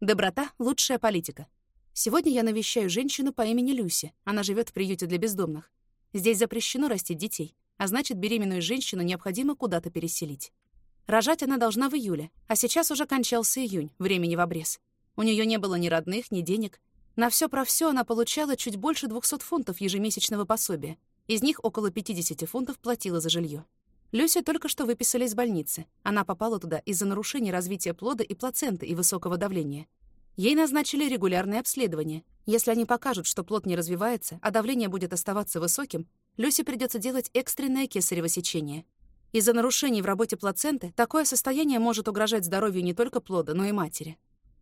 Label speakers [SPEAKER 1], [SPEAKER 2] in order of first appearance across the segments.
[SPEAKER 1] Доброта — лучшая политика. Сегодня я навещаю женщину по имени Люси. Она живет в приюте для бездомных. Здесь запрещено растить детей, а значит, беременную женщину необходимо куда-то переселить. Рожать она должна в июле, а сейчас уже кончался июнь, времени в обрез. У нее не было ни родных, ни денег. На все про все она получала чуть больше 200 фунтов ежемесячного пособия. Из них около 50 фунтов платила за жилье. Люся только что выписали из больницы. Она попала туда из-за нарушений развития плода и плаценты и высокого давления. Ей назначили регулярное обследование. Если они покажут, что плод не развивается, а давление будет оставаться высоким, Люсе придется делать экстренное кесарево сечение. Из-за нарушений в работе плаценты такое состояние может угрожать здоровью не только плода, но и матери.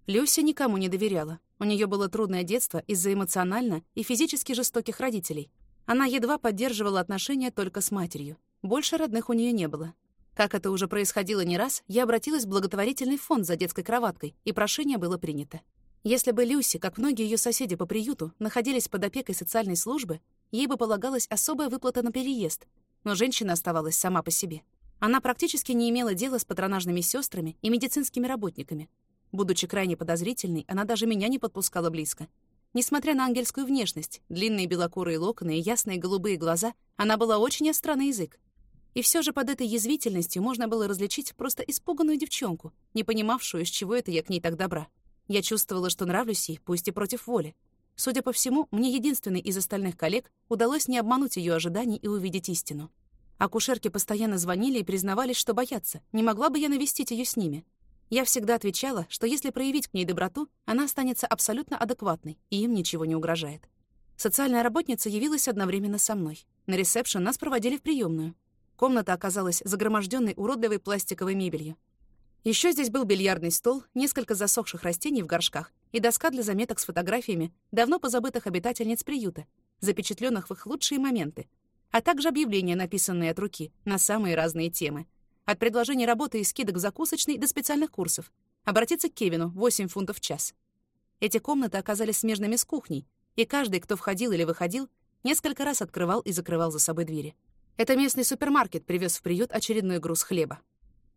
[SPEAKER 1] Люся никому не доверяла. У нее было трудное детство из-за эмоционально и физически жестоких родителей. Она едва поддерживала отношения только с матерью. Больше родных у нее не было. Как это уже происходило не раз, я обратилась в благотворительный фонд за детской кроваткой, и прошение было принято. Если бы Люси, как многие ее соседи по приюту, находились под опекой социальной службы, ей бы полагалась особая выплата на переезд, но женщина оставалась сама по себе. Она практически не имела дела с патронажными сестрами и медицинскими работниками. Будучи крайне подозрительной, она даже меня не подпускала близко. Несмотря на ангельскую внешность, длинные белокурые локоны и ясные голубые глаза, она была очень остра язык. И все же под этой язвительностью можно было различить просто испуганную девчонку, не понимавшую, с чего это я к ней так добра. Я чувствовала, что нравлюсь ей, пусть и против воли. Судя по всему, мне единственной из остальных коллег удалось не обмануть ее ожиданий и увидеть истину. Акушерки постоянно звонили и признавались, что боятся, не могла бы я навестить ее с ними. Я всегда отвечала, что если проявить к ней доброту, она останется абсолютно адекватной, и им ничего не угрожает. Социальная работница явилась одновременно со мной. На ресепшн нас проводили в приемную. Комната оказалась загроможденной уродливой пластиковой мебелью. Еще здесь был бильярдный стол, несколько засохших растений в горшках и доска для заметок с фотографиями давно позабытых обитательниц приюта, запечатленных в их лучшие моменты, а также объявления, написанные от руки, на самые разные темы. От предложений работы и скидок в закусочной до специальных курсов. Обратиться к Кевину, 8 фунтов в час. Эти комнаты оказались смежными с кухней, и каждый, кто входил или выходил, несколько раз открывал и закрывал за собой двери. Это местный супермаркет привез в приют очередной груз хлеба.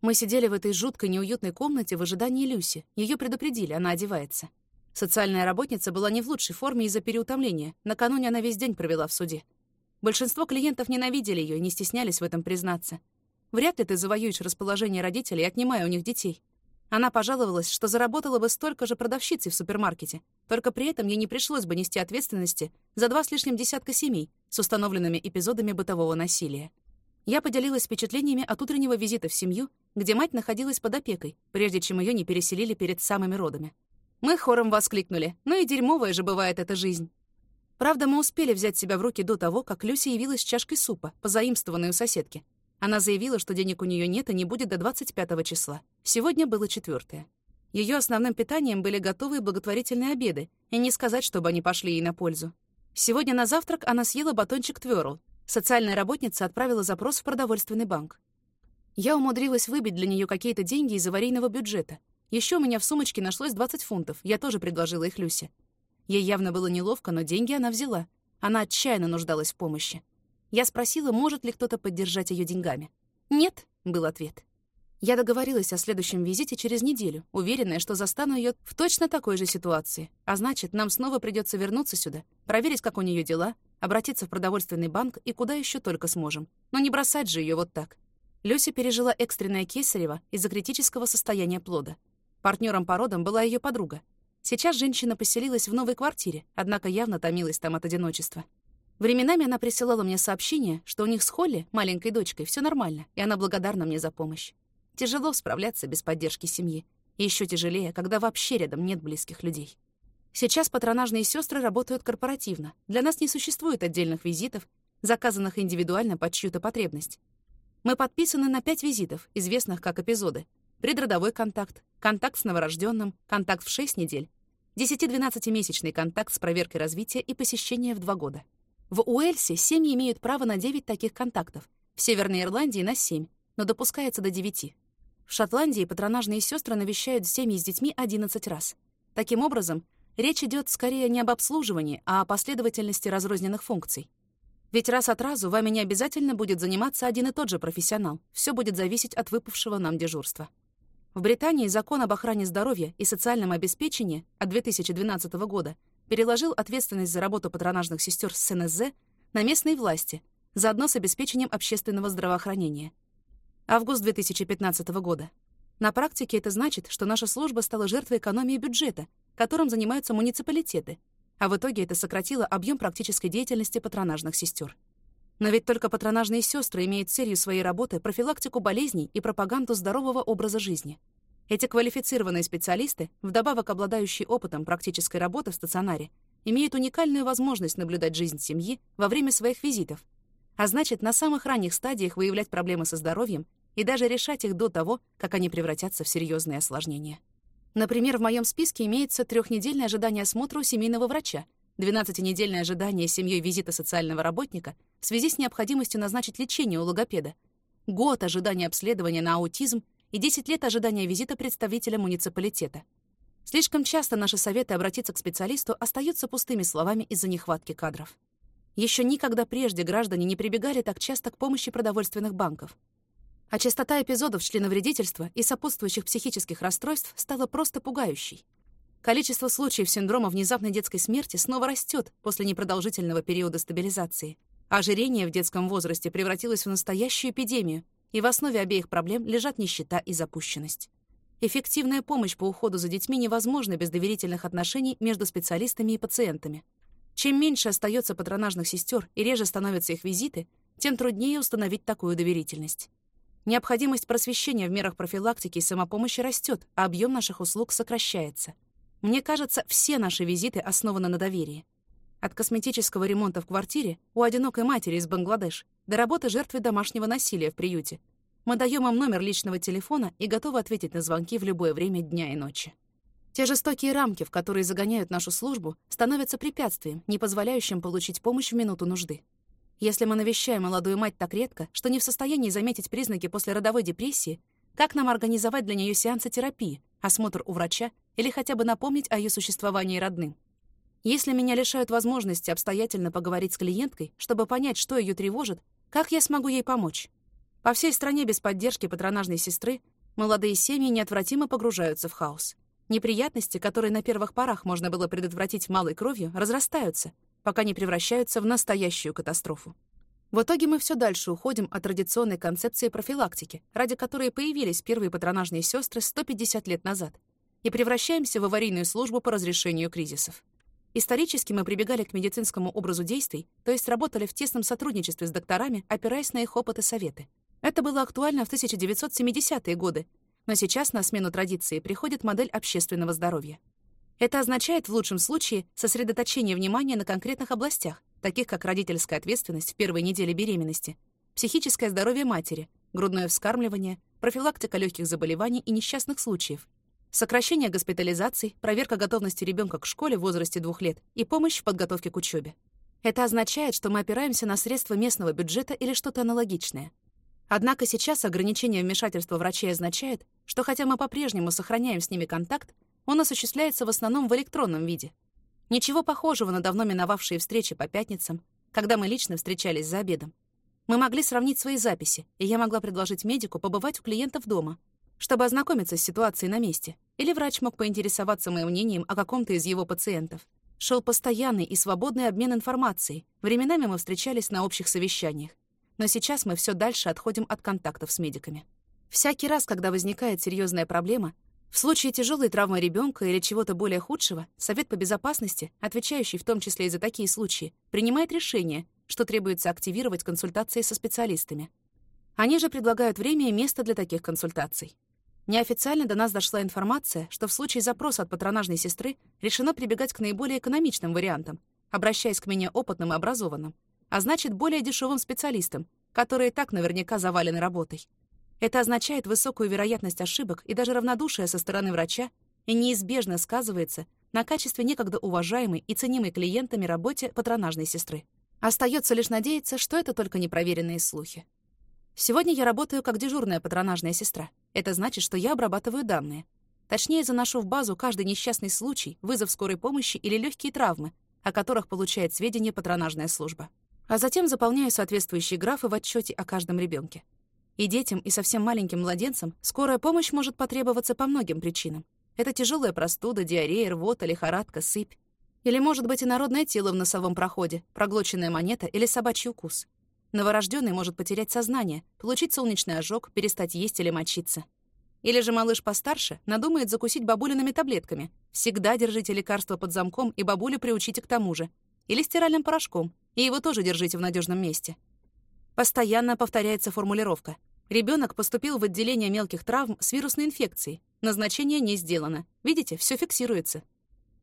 [SPEAKER 1] Мы сидели в этой жуткой неуютной комнате в ожидании Люси. Ее предупредили, она одевается. Социальная работница была не в лучшей форме из-за переутомления. Накануне она весь день провела в суде. Большинство клиентов ненавидели ее и не стеснялись в этом признаться. Вряд ли ты завоюешь расположение родителей, отнимая у них детей. Она пожаловалась, что заработала бы столько же продавщицей в супермаркете, только при этом ей не пришлось бы нести ответственности за два с лишним десятка семей с установленными эпизодами бытового насилия. Я поделилась впечатлениями от утреннего визита в семью, где мать находилась под опекой, прежде чем ее не переселили перед самыми родами. Мы хором воскликнули. «Ну и дерьмовая же бывает эта жизнь». Правда, мы успели взять себя в руки до того, как Люся явилась с чашкой супа, позаимствованной у соседки. Она заявила, что денег у нее нет и не будет до 25 числа. Сегодня было четвертое. Ее основным питанием были готовые благотворительные обеды, и не сказать, чтобы они пошли ей на пользу. Сегодня на завтрак она съела батончик Твёрл. Социальная работница отправила запрос в продовольственный банк. Я умудрилась выбить для нее какие-то деньги из аварийного бюджета. Еще у меня в сумочке нашлось 20 фунтов, я тоже предложила их Люсе. Ей явно было неловко, но деньги она взяла. Она отчаянно нуждалась в помощи. Я спросила, может ли кто-то поддержать ее деньгами. «Нет», — был ответ. Я договорилась о следующем визите через неделю, уверенная, что застану ее в точно такой же ситуации. А значит, нам снова придется вернуться сюда, проверить, как у нее дела, обратиться в продовольственный банк и куда еще только сможем. Но не бросать же ее вот так. Люся пережила экстренное кесарево из-за критического состояния плода. Партнером по родам была ее подруга. Сейчас женщина поселилась в новой квартире, однако явно томилась там от одиночества. Временами она присылала мне сообщение, что у них с Холли, маленькой дочкой, все нормально, и она благодарна мне за помощь. Тяжело справляться без поддержки семьи. И еще тяжелее, когда вообще рядом нет близких людей. Сейчас патронажные сестры работают корпоративно. Для нас не существует отдельных визитов, заказанных индивидуально под чью-то потребность. Мы подписаны на пять визитов, известных как эпизоды. Предродовой контакт, контакт с новорожденным, контакт в 6 недель, 10-12-месячный контакт с проверкой развития и посещение в 2 года. В Уэльсе семьи имеют право на 9 таких контактов, в Северной Ирландии — на 7, но допускается до 9. В Шотландии патронажные сестры навещают семьи с детьми 11 раз. Таким образом, речь идет скорее не об обслуживании, а о последовательности разрозненных функций. Ведь раз от разу вами не обязательно будет заниматься один и тот же профессионал. Все будет зависеть от выпавшего нам дежурства. В Британии закон об охране здоровья и социальном обеспечении от 2012 года переложил ответственность за работу патронажных сестер с НСЗ на местные власти, заодно с обеспечением общественного здравоохранения. Август 2015 года. На практике это значит, что наша служба стала жертвой экономии бюджета, которым занимаются муниципалитеты, а в итоге это сократило объем практической деятельности патронажных сестер. Но ведь только патронажные сестры имеют целью своей работы профилактику болезней и пропаганду здорового образа жизни. Эти квалифицированные специалисты, вдобавок обладающие опытом практической работы в стационаре, имеют уникальную возможность наблюдать жизнь семьи во время своих визитов, а значит, на самых ранних стадиях выявлять проблемы со здоровьем и даже решать их до того, как они превратятся в серьезные осложнения. Например, в моем списке имеется трехнедельное ожидание осмотра у семейного врача, 12-недельное ожидание семьей визита социального работника в связи с необходимостью назначить лечение у логопеда, год ожидания обследования на аутизм и 10 лет ожидания визита представителя муниципалитета. Слишком часто наши советы обратиться к специалисту остаются пустыми словами из-за нехватки кадров. Еще никогда прежде граждане не прибегали так часто к помощи продовольственных банков. А частота эпизодов членовредительства и сопутствующих психических расстройств стала просто пугающей. Количество случаев синдрома внезапной детской смерти снова растет после непродолжительного периода стабилизации. Ожирение в детском возрасте превратилось в настоящую эпидемию, и в основе обеих проблем лежат нищета и запущенность. Эффективная помощь по уходу за детьми невозможна без доверительных отношений между специалистами и пациентами. Чем меньше остается патронажных сестер и реже становятся их визиты, тем труднее установить такую доверительность. Необходимость просвещения в мерах профилактики и самопомощи растет, а объем наших услуг сокращается. Мне кажется, все наши визиты основаны на доверии. От косметического ремонта в квартире у одинокой матери из Бангладеш до работы жертвы домашнего насилия в приюте. Мы даем им номер личного телефона и готовы ответить на звонки в любое время дня и ночи. Те жестокие рамки, в которые загоняют нашу службу, становятся препятствием, не позволяющим получить помощь в минуту нужды. Если мы навещаем молодую мать так редко, что не в состоянии заметить признаки после родовой депрессии, как нам организовать для нее сеансы терапии, осмотр у врача или хотя бы напомнить о ее существовании родным? Если меня лишают возможности обстоятельно поговорить с клиенткой, чтобы понять, что ее тревожит, как я смогу ей помочь? По всей стране без поддержки патронажной сестры молодые семьи неотвратимо погружаются в хаос. Неприятности, которые на первых порах можно было предотвратить малой кровью, разрастаются, пока не превращаются в настоящую катастрофу. В итоге мы все дальше уходим от традиционной концепции профилактики, ради которой появились первые патронажные сестры 150 лет назад, и превращаемся в аварийную службу по разрешению кризисов. Исторически мы прибегали к медицинскому образу действий, то есть работали в тесном сотрудничестве с докторами, опираясь на их опыт и советы. Это было актуально в 1970-е годы, но сейчас на смену традиции приходит модель общественного здоровья. Это означает в лучшем случае сосредоточение внимания на конкретных областях, таких как родительская ответственность в первой неделе беременности, психическое здоровье матери, грудное вскармливание, профилактика легких заболеваний и несчастных случаев, сокращение госпитализаций, проверка готовности ребенка к школе в возрасте двух лет и помощь в подготовке к учебе. Это означает, что мы опираемся на средства местного бюджета или что-то аналогичное. Однако сейчас ограничение вмешательства врачей означает, что хотя мы по-прежнему сохраняем с ними контакт, он осуществляется в основном в электронном виде. Ничего похожего на давно миновавшие встречи по пятницам, когда мы лично встречались за обедом. Мы могли сравнить свои записи, и я могла предложить медику побывать у клиентов дома, чтобы ознакомиться с ситуацией на месте, или врач мог поинтересоваться моим мнением о каком-то из его пациентов. Шел постоянный и свободный обмен информацией. Временами мы встречались на общих совещаниях. Но сейчас мы все дальше отходим от контактов с медиками. Всякий раз, когда возникает серьезная проблема, в случае тяжелой травмы ребенка или чего-то более худшего, Совет по безопасности, отвечающий в том числе и за такие случаи, принимает решение, что требуется активировать консультации со специалистами. Они же предлагают время и место для таких консультаций. Неофициально до нас дошла информация, что в случае запроса от патронажной сестры решено прибегать к наиболее экономичным вариантам, обращаясь к менее опытным и образованным, а значит, более дешевым специалистам, которые так наверняка завалены работой. Это означает высокую вероятность ошибок и даже равнодушие со стороны врача и неизбежно сказывается на качестве некогда уважаемой и ценимой клиентами работе патронажной сестры. Остается лишь надеяться, что это только непроверенные слухи. Сегодня я работаю как дежурная патронажная сестра. Это значит, что я обрабатываю данные. Точнее, заношу в базу каждый несчастный случай, вызов скорой помощи или легкие травмы, о которых получает сведения патронажная служба. А затем заполняю соответствующие графы в отчете о каждом ребенке. И детям, и совсем маленьким младенцам скорая помощь может потребоваться по многим причинам. Это тяжелая простуда, диарея, рвота, лихорадка, сыпь. Или, может быть, инородное тело в носовом проходе, проглоченная монета или собачий укус. Новорожденный может потерять сознание, получить солнечный ожог, перестать есть или мочиться. Или же малыш постарше надумает закусить бабулиными таблетками. Всегда держите лекарство под замком и бабулю приучите к тому же. Или стиральным порошком, и его тоже держите в надежном месте. Постоянно повторяется формулировка. Ребенок поступил в отделение мелких травм с вирусной инфекцией. Назначение не сделано. Видите, все фиксируется.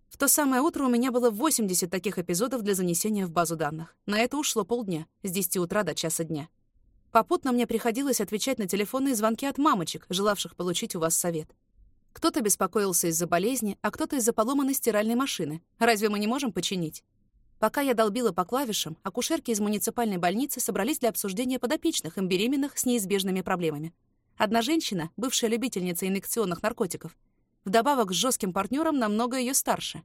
[SPEAKER 1] В то самое утро у меня было 80 таких эпизодов для занесения в базу данных. На это ушло полдня, с 10 утра до часа дня. Попутно мне приходилось отвечать на телефонные звонки от мамочек, желавших получить у вас совет. Кто-то беспокоился из-за болезни, а кто-то из-за поломанной стиральной машины. Разве мы не можем починить? Пока я долбила по клавишам, акушерки из муниципальной больницы собрались для обсуждения подопечных им беременных с неизбежными проблемами. Одна женщина, бывшая любительница инъекционных наркотиков, вдобавок с жестким партнером намного ее старше.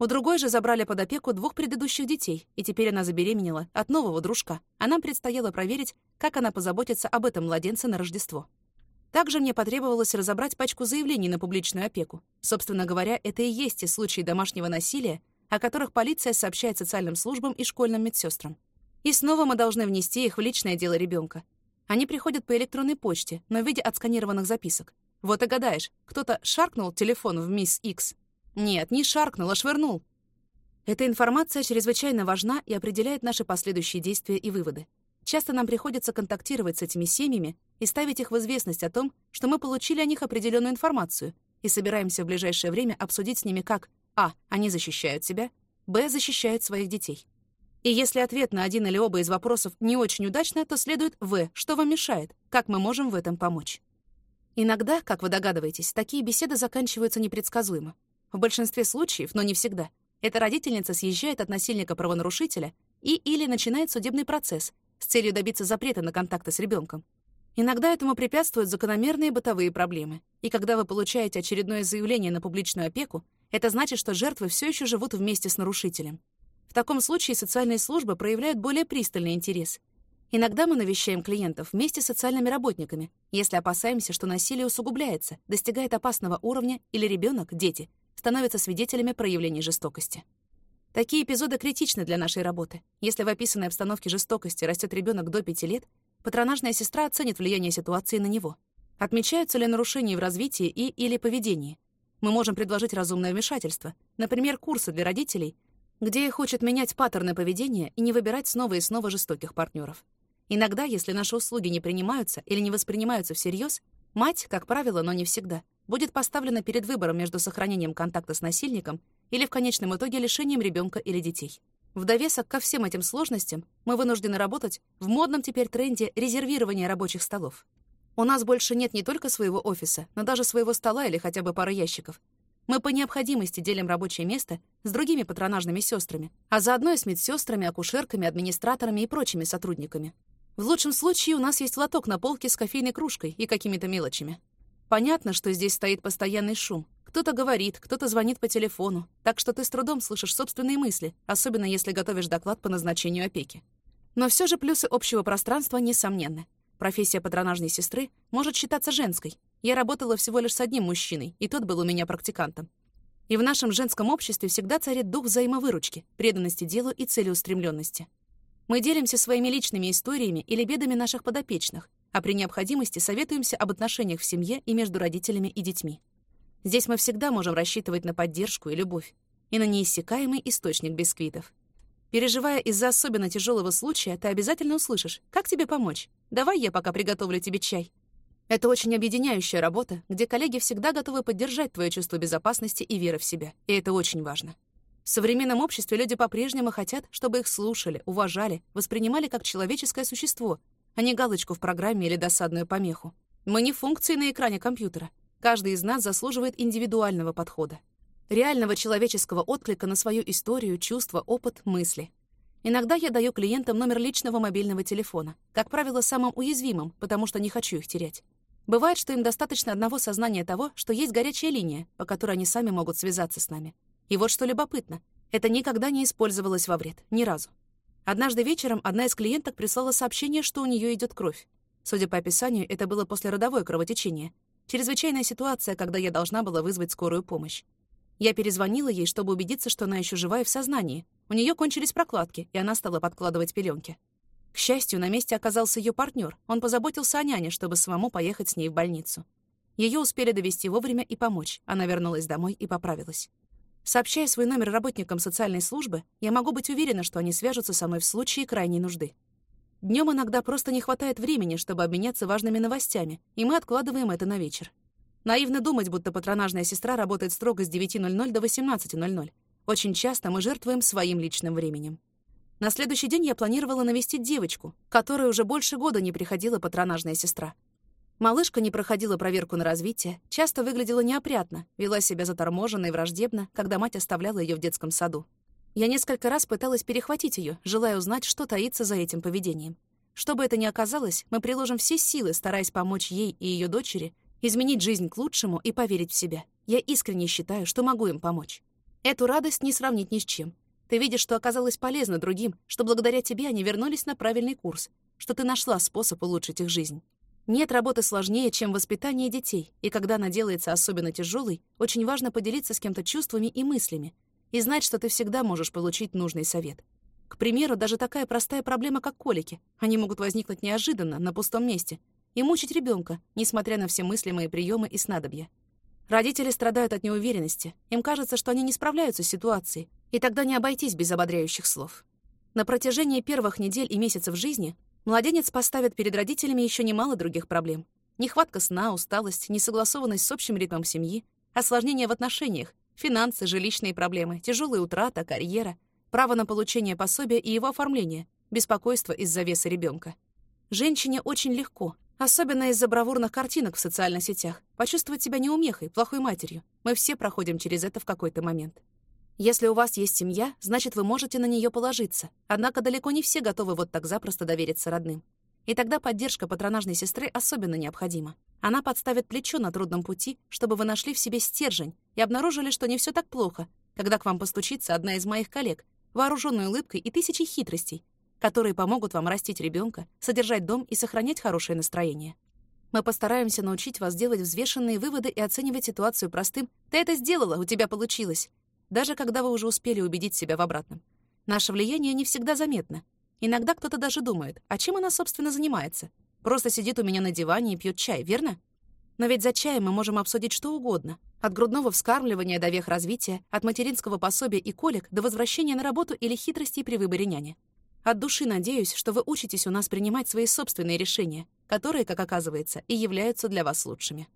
[SPEAKER 1] У другой же забрали под опеку двух предыдущих детей, и теперь она забеременела от нового дружка, а нам предстояло проверить, как она позаботится об этом младенце на Рождество. Также мне потребовалось разобрать пачку заявлений на публичную опеку. Собственно говоря, это и есть те случаи домашнего насилия, о которых полиция сообщает социальным службам и школьным медсестрам. И снова мы должны внести их в личное дело ребенка. Они приходят по электронной почте, но в виде отсканированных записок. Вот и гадаешь, кто-то шаркнул телефон в мисс Икс. Нет, не шаркнул, а швырнул. Эта информация чрезвычайно важна и определяет наши последующие действия и выводы. Часто нам приходится контактировать с этими семьями и ставить их в известность о том, что мы получили о них определенную информацию и собираемся в ближайшее время обсудить с ними, как а. Они защищают себя. Б. Защищают своих детей. И если ответ на один или оба из вопросов не очень удачно, то следует В. Что вам мешает? Как мы можем в этом помочь? Иногда, как вы догадываетесь, такие беседы заканчиваются непредсказуемо. В большинстве случаев, но не всегда, эта родительница съезжает от насильника-правонарушителя и или начинает судебный процесс с целью добиться запрета на контакты с ребенком. Иногда этому препятствуют закономерные бытовые проблемы. И когда вы получаете очередное заявление на публичную опеку, это значит, что жертвы все еще живут вместе с нарушителем. В таком случае социальные службы проявляют более пристальный интерес. Иногда мы навещаем клиентов вместе с социальными работниками, если опасаемся, что насилие усугубляется, достигает опасного уровня или ребенок, дети, становятся свидетелями проявлений жестокости. Такие эпизоды критичны для нашей работы. Если в описанной обстановке жестокости растет ребенок до 5 лет, патронажная сестра оценит влияние ситуации на него. Отмечаются ли нарушения в развитии и или поведении, мы можем предложить разумное вмешательство, например, курсы для родителей, где их учат менять паттерны поведения и не выбирать снова и снова жестоких партнеров. Иногда, если наши услуги не принимаются или не воспринимаются всерьез, мать, как правило, но не всегда, будет поставлена перед выбором между сохранением контакта с насильником или в конечном итоге лишением ребенка или детей. В довесок ко всем этим сложностям мы вынуждены работать в модном теперь тренде резервирования рабочих столов. У нас больше нет не только своего офиса, но даже своего стола или хотя бы пары ящиков. Мы по необходимости делим рабочее место с другими патронажными сестрами, а заодно и с медсестрами, акушерками, администраторами и прочими сотрудниками. В лучшем случае у нас есть лоток на полке с кофейной кружкой и какими-то мелочами. Понятно, что здесь стоит постоянный шум. Кто-то говорит, кто-то звонит по телефону, так что ты с трудом слышишь собственные мысли, особенно если готовишь доклад по назначению опеки. Но все же плюсы общего пространства несомненны. Профессия патронажной сестры может считаться женской. Я работала всего лишь с одним мужчиной, и тот был у меня практикантом. И в нашем женском обществе всегда царит дух взаимовыручки, преданности делу и целеустремленности. Мы делимся своими личными историями или бедами наших подопечных, а при необходимости советуемся об отношениях в семье и между родителями и детьми. Здесь мы всегда можем рассчитывать на поддержку и любовь, и на неиссякаемый источник бисквитов. Переживая из-за особенно тяжелого случая, ты обязательно услышишь, как тебе помочь. Давай я пока приготовлю тебе чай. Это очень объединяющая работа, где коллеги всегда готовы поддержать твое чувство безопасности и веры в себя. И это очень важно. В современном обществе люди по-прежнему хотят, чтобы их слушали, уважали, воспринимали как человеческое существо, а не галочку в программе или досадную помеху. Мы не функции на экране компьютера. Каждый из нас заслуживает индивидуального подхода реального человеческого отклика на свою историю, чувства, опыт, мысли. Иногда я даю клиентам номер личного мобильного телефона, как правило, самым уязвимым, потому что не хочу их терять. Бывает, что им достаточно одного сознания того, что есть горячая линия, по которой они сами могут связаться с нами. И вот что любопытно. Это никогда не использовалось во вред. Ни разу. Однажды вечером одна из клиенток прислала сообщение, что у нее идет кровь. Судя по описанию, это было послеродовое кровотечение. Чрезвычайная ситуация, когда я должна была вызвать скорую помощь. Я перезвонила ей, чтобы убедиться, что она еще жива и в сознании. У нее кончились прокладки, и она стала подкладывать пеленки. К счастью, на месте оказался ее партнер. Он позаботился о няне, чтобы самому поехать с ней в больницу. Ее успели довести вовремя и помочь. Она вернулась домой и поправилась. Сообщая свой номер работникам социальной службы, я могу быть уверена, что они свяжутся со мной в случае крайней нужды. Днем иногда просто не хватает времени, чтобы обменяться важными новостями, и мы откладываем это на вечер. Наивно думать, будто патронажная сестра работает строго с 9.00 до 18.00. Очень часто мы жертвуем своим личным временем. На следующий день я планировала навестить девочку, которой уже больше года не приходила патронажная сестра. Малышка не проходила проверку на развитие, часто выглядела неопрятно, вела себя заторможенно и враждебно, когда мать оставляла ее в детском саду. Я несколько раз пыталась перехватить ее, желая узнать, что таится за этим поведением. Что бы это ни оказалось, мы приложим все силы, стараясь помочь ей и ее дочери изменить жизнь к лучшему и поверить в себя. Я искренне считаю, что могу им помочь. Эту радость не сравнить ни с чем. Ты видишь, что оказалось полезно другим, что благодаря тебе они вернулись на правильный курс, что ты нашла способ улучшить их жизнь. Нет работы сложнее, чем воспитание детей, и когда она делается особенно тяжелой, очень важно поделиться с кем-то чувствами и мыслями и знать, что ты всегда можешь получить нужный совет. К примеру, даже такая простая проблема, как колики. Они могут возникнуть неожиданно, на пустом месте, и мучить ребенка, несмотря на все мыслимые приемы и снадобья. Родители страдают от неуверенности. Им кажется, что они не справляются с ситуацией, и тогда не обойтись без ободряющих слов. На протяжении первых недель и месяцев жизни младенец поставит перед родителями еще немало других проблем. Нехватка сна, усталость, несогласованность с общим ритмом семьи, осложнения в отношениях, финансы, жилищные проблемы, тяжелая утрата, карьера, право на получение пособия и его оформление, беспокойство из-за веса ребенка. Женщине очень легко, особенно из-за бравурных картинок в социальных сетях, почувствовать себя неумехой, плохой матерью. Мы все проходим через это в какой-то момент. Если у вас есть семья, значит, вы можете на нее положиться. Однако далеко не все готовы вот так запросто довериться родным. И тогда поддержка патронажной сестры особенно необходима. Она подставит плечо на трудном пути, чтобы вы нашли в себе стержень и обнаружили, что не все так плохо, когда к вам постучится одна из моих коллег, вооруженной улыбкой и тысячей хитростей, которые помогут вам растить ребенка, содержать дом и сохранять хорошее настроение. Мы постараемся научить вас делать взвешенные выводы и оценивать ситуацию простым «ты это сделала, у тебя получилось», даже когда вы уже успели убедить себя в обратном. Наше влияние не всегда заметно. Иногда кто-то даже думает, а чем она, собственно, занимается? Просто сидит у меня на диване и пьет чай, верно? Но ведь за чаем мы можем обсудить что угодно. От грудного вскармливания до вех развития, от материнского пособия и колик до возвращения на работу или хитростей при выборе няни. От души надеюсь, что вы учитесь у нас принимать свои собственные решения, которые, как оказывается, и являются для вас лучшими.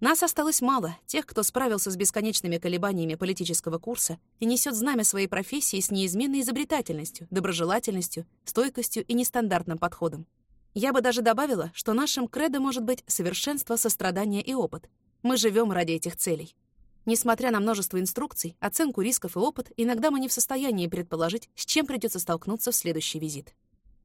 [SPEAKER 1] Нас осталось мало, тех, кто справился с бесконечными колебаниями политического курса и несет знамя своей профессии с неизменной изобретательностью, доброжелательностью, стойкостью и нестандартным подходом. Я бы даже добавила, что нашим кредо может быть совершенство, сострадание и опыт. Мы живем ради этих целей. Несмотря на множество инструкций, оценку рисков и опыт, иногда мы не в состоянии предположить, с чем придется столкнуться в следующий визит.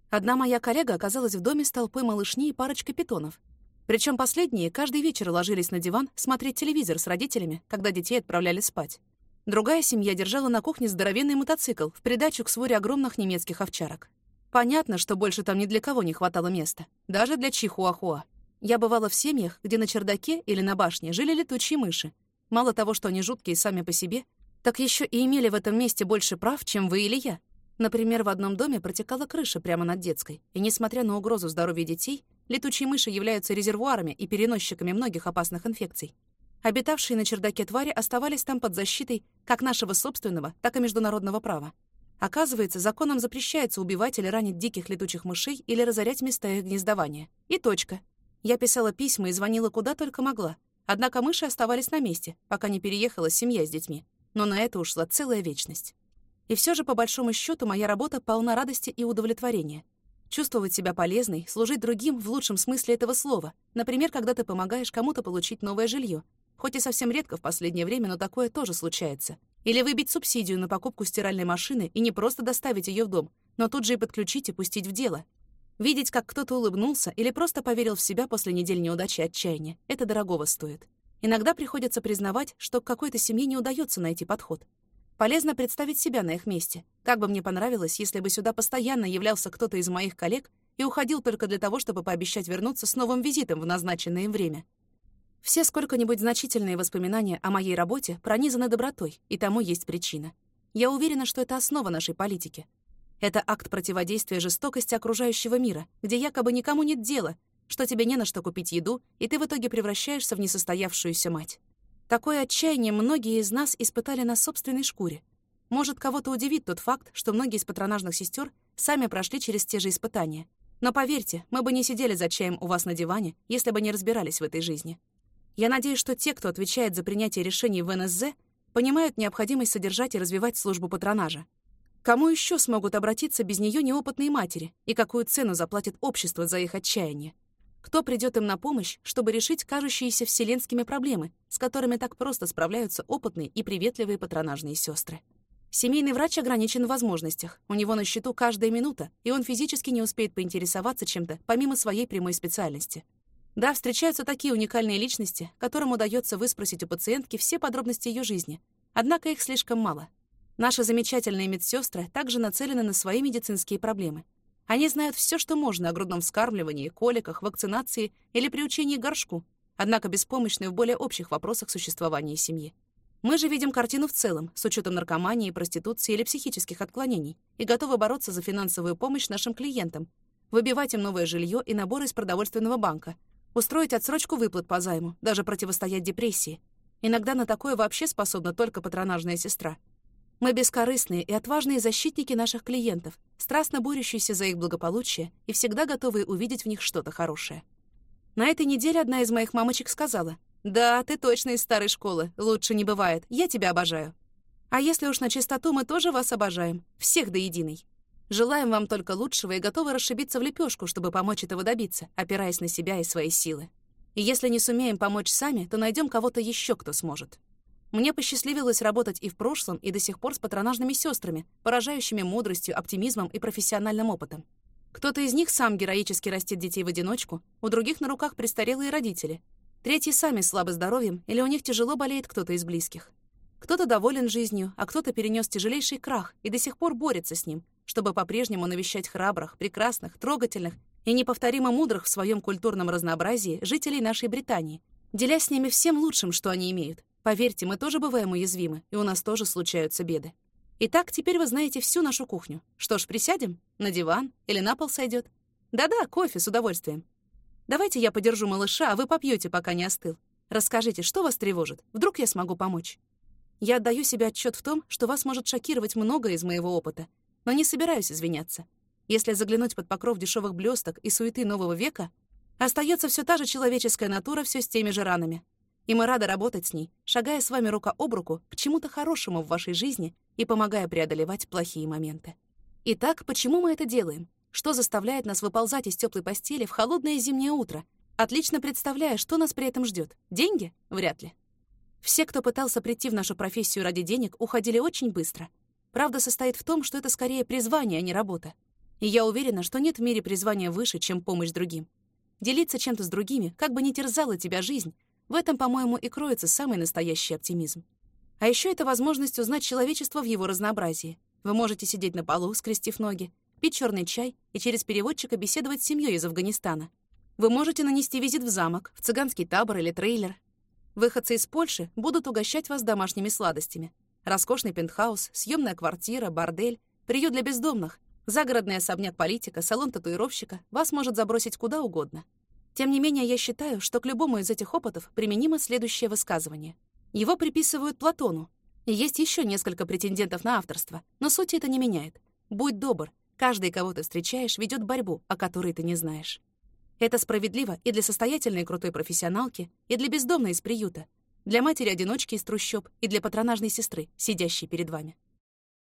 [SPEAKER 1] Одна моя коллега оказалась в доме с толпой малышней и парочкой питонов, причем последние каждый вечер ложились на диван смотреть телевизор с родителями, когда детей отправляли спать. Другая семья держала на кухне здоровенный мотоцикл в придачу к своре огромных немецких овчарок. Понятно, что больше там ни для кого не хватало места, даже для чихуахуа. Я бывала в семьях, где на чердаке или на башне жили летучие мыши. Мало того, что они жуткие сами по себе, так еще и имели в этом месте больше прав, чем вы или я. Например, в одном доме протекала крыша прямо над детской, и, несмотря на угрозу здоровью детей, Летучие мыши являются резервуарами и переносчиками многих опасных инфекций. Обитавшие на чердаке твари оставались там под защитой как нашего собственного, так и международного права. Оказывается, законом запрещается убивать или ранить диких летучих мышей или разорять места их гнездования. И точка. Я писала письма и звонила куда только могла. Однако мыши оставались на месте, пока не переехала семья с детьми. Но на это ушла целая вечность. И все же, по большому счету, моя работа полна радости и удовлетворения. Чувствовать себя полезной, служить другим в лучшем смысле этого слова. Например, когда ты помогаешь кому-то получить новое жилье. Хоть и совсем редко в последнее время, но такое тоже случается. Или выбить субсидию на покупку стиральной машины и не просто доставить ее в дом, но тут же и подключить и пустить в дело. Видеть, как кто-то улыбнулся или просто поверил в себя после недель неудачи и отчаяния, это дорогого стоит. Иногда приходится признавать, что какой-то семье не удается найти подход. Полезно представить себя на их месте. Как бы мне понравилось, если бы сюда постоянно являлся кто-то из моих коллег и уходил только для того, чтобы пообещать вернуться с новым визитом в назначенное им время. Все сколько-нибудь значительные воспоминания о моей работе пронизаны добротой, и тому есть причина. Я уверена, что это основа нашей политики. Это акт противодействия жестокости окружающего мира, где якобы никому нет дела, что тебе не на что купить еду, и ты в итоге превращаешься в несостоявшуюся мать. Такое отчаяние многие из нас испытали на собственной шкуре. Может, кого-то удивит тот факт, что многие из патронажных сестер сами прошли через те же испытания. Но поверьте, мы бы не сидели за чаем у вас на диване, если бы не разбирались в этой жизни. Я надеюсь, что те, кто отвечает за принятие решений в НСЗ, понимают необходимость содержать и развивать службу патронажа. Кому еще смогут обратиться без нее неопытные матери, и какую цену заплатит общество за их отчаяние? Кто придет им на помощь, чтобы решить кажущиеся вселенскими проблемы, с которыми так просто справляются опытные и приветливые патронажные сестры? Семейный врач ограничен в возможностях. У него на счету каждая минута, и он физически не успеет поинтересоваться чем-то, помимо своей прямой специальности. Да, встречаются такие уникальные личности, которым удается выспросить у пациентки все подробности ее жизни. Однако их слишком мало. Наши замечательные медсестры также нацелены на свои медицинские проблемы. Они знают все, что можно о грудном вскармливании, коликах, вакцинации или приучении к горшку, однако беспомощны в более общих вопросах существования семьи. Мы же видим картину в целом, с учетом наркомании, проституции или психических отклонений, и готовы бороться за финансовую помощь нашим клиентам, выбивать им новое жилье и наборы из продовольственного банка, устроить отсрочку выплат по займу, даже противостоять депрессии. Иногда на такое вообще способна только патронажная сестра. Мы бескорыстные и отважные защитники наших клиентов, страстно борющиеся за их благополучие и всегда готовые увидеть в них что-то хорошее. На этой неделе одна из моих мамочек сказала, «Да, ты точно из старой школы, лучше не бывает, я тебя обожаю». А если уж на чистоту, мы тоже вас обожаем, всех до единой. Желаем вам только лучшего и готовы расшибиться в лепешку, чтобы помочь этого добиться, опираясь на себя и свои силы. И если не сумеем помочь сами, то найдем кого-то еще, кто сможет. Мне посчастливилось работать и в прошлом, и до сих пор с патронажными сестрами, поражающими мудростью, оптимизмом и профессиональным опытом. Кто-то из них сам героически растит детей в одиночку, у других на руках престарелые родители. Третьи сами слабы здоровьем, или у них тяжело болеет кто-то из близких. Кто-то доволен жизнью, а кто-то перенес тяжелейший крах и до сих пор борется с ним, чтобы по-прежнему навещать храбрых, прекрасных, трогательных и неповторимо мудрых в своем культурном разнообразии жителей нашей Британии, делясь с ними всем лучшим, что они имеют. Поверьте, мы тоже бываем уязвимы, и у нас тоже случаются беды. Итак, теперь вы знаете всю нашу кухню. Что ж, присядем? На диван? Или на пол сойдет? Да-да, кофе с удовольствием. Давайте я подержу малыша, а вы попьете, пока не остыл. Расскажите, что вас тревожит? Вдруг я смогу помочь? Я отдаю себе отчет в том, что вас может шокировать многое из моего опыта, но не собираюсь извиняться. Если заглянуть под покров дешевых блесток и суеты нового века, остается все та же человеческая натура все с теми же ранами. И мы рады работать с ней, шагая с вами рука об руку к чему-то хорошему в вашей жизни и помогая преодолевать плохие моменты. Итак, почему мы это делаем? Что заставляет нас выползать из теплой постели в холодное зимнее утро, отлично представляя, что нас при этом ждет? Деньги? Вряд ли. Все, кто пытался прийти в нашу профессию ради денег, уходили очень быстро — Правда состоит в том, что это скорее призвание, а не работа. И я уверена, что нет в мире призвания выше, чем помощь другим. Делиться чем-то с другими, как бы ни терзала тебя жизнь, в этом, по-моему, и кроется самый настоящий оптимизм. А еще это возможность узнать человечество в его разнообразии. Вы можете сидеть на полу, скрестив ноги, пить черный чай и через переводчика беседовать с семьей из Афганистана. Вы можете нанести визит в замок, в цыганский табор или трейлер. Выходцы из Польши будут угощать вас домашними сладостями. Роскошный пентхаус, съемная квартира, бордель, приют для бездомных, загородный особняк политика, салон татуировщика вас может забросить куда угодно. Тем не менее, я считаю, что к любому из этих опытов применимо следующее высказывание. Его приписывают Платону. И есть еще несколько претендентов на авторство, но суть это не меняет. Будь добр, каждый, кого ты встречаешь, ведет борьбу, о которой ты не знаешь. Это справедливо и для состоятельной крутой профессионалки, и для бездомной из приюта, для матери-одиночки из трущоб и для патронажной сестры, сидящей перед вами.